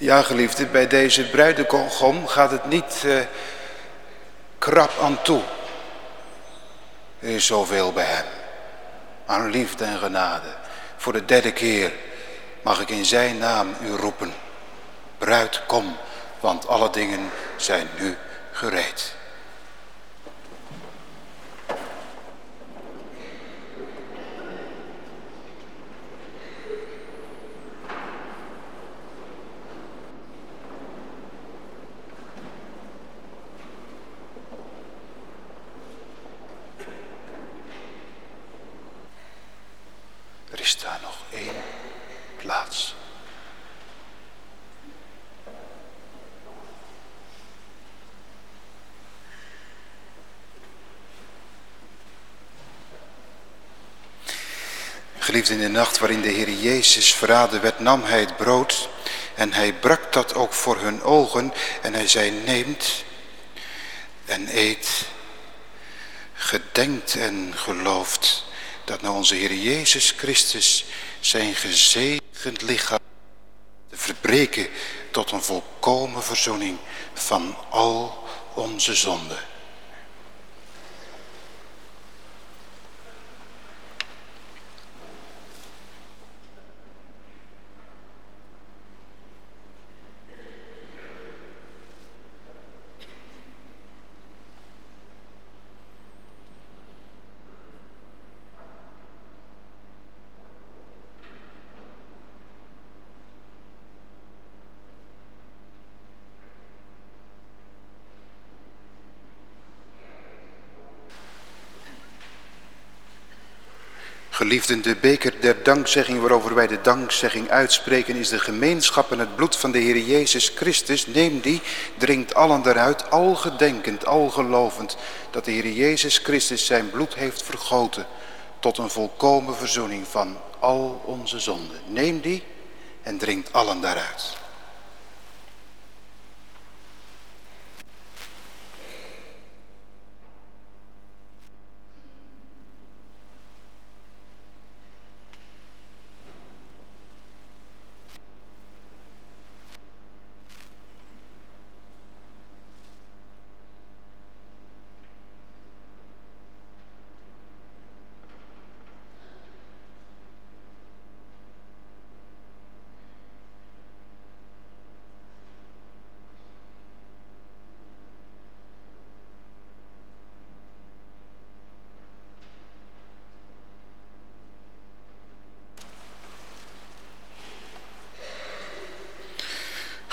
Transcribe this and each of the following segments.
Ja, geliefde, bij deze bruidegom gaat het niet uh, krap aan toe. Er is zoveel bij hem. Aan liefde en genade. Voor de derde keer mag ik in zijn naam u roepen. Bruid, kom, want alle dingen zijn nu gereed. Geliefd in de nacht waarin de Heer Jezus verraden werd, nam hij het brood en hij brak dat ook voor hun ogen en hij zei, neemt en eet, gedenkt en gelooft dat naar onze Heer Jezus Christus zijn gezegend lichaam te verbreken tot een volkomen verzoening van al onze zonden. Geliefden, de beker der dankzegging waarover wij de dankzegging uitspreken is de gemeenschap en het bloed van de Heer Jezus Christus. Neem die, drinkt allen eruit, al gedenkend, al gelovend dat de Heer Jezus Christus zijn bloed heeft vergoten tot een volkomen verzoening van al onze zonden. Neem die en drinkt allen daaruit.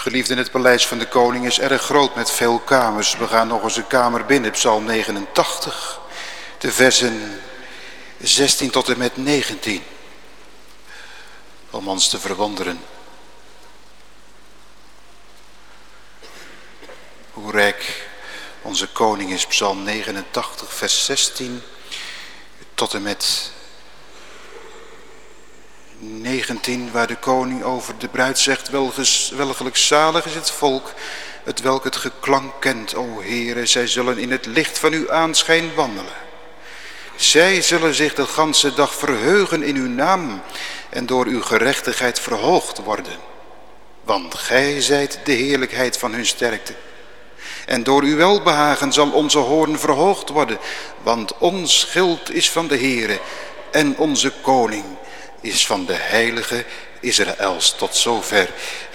Geliefd in het paleis van de koning is erg groot met veel kamers. We gaan nog eens een kamer binnen, psalm 89, de versen 16 tot en met 19. Om ons te verwonderen. Hoe rijk onze koning is, psalm 89, vers 16 tot en met 19, waar de koning over de bruid zegt, welgelijk zalig is het volk, het welk het geklank kent, o Heere, zij zullen in het licht van uw aanschijn wandelen. Zij zullen zich de ganse dag verheugen in uw naam en door uw gerechtigheid verhoogd worden. Want gij zijt de heerlijkheid van hun sterkte. En door uw welbehagen zal onze hoorn verhoogd worden, want ons schild is van de Heere en onze koning is van de heilige Israëls. Tot zover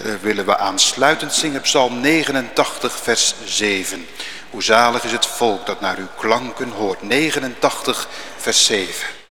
uh, willen we aansluitend zingen psalm 89 vers 7. Hoe zalig is het volk dat naar uw klanken hoort. 89 vers 7.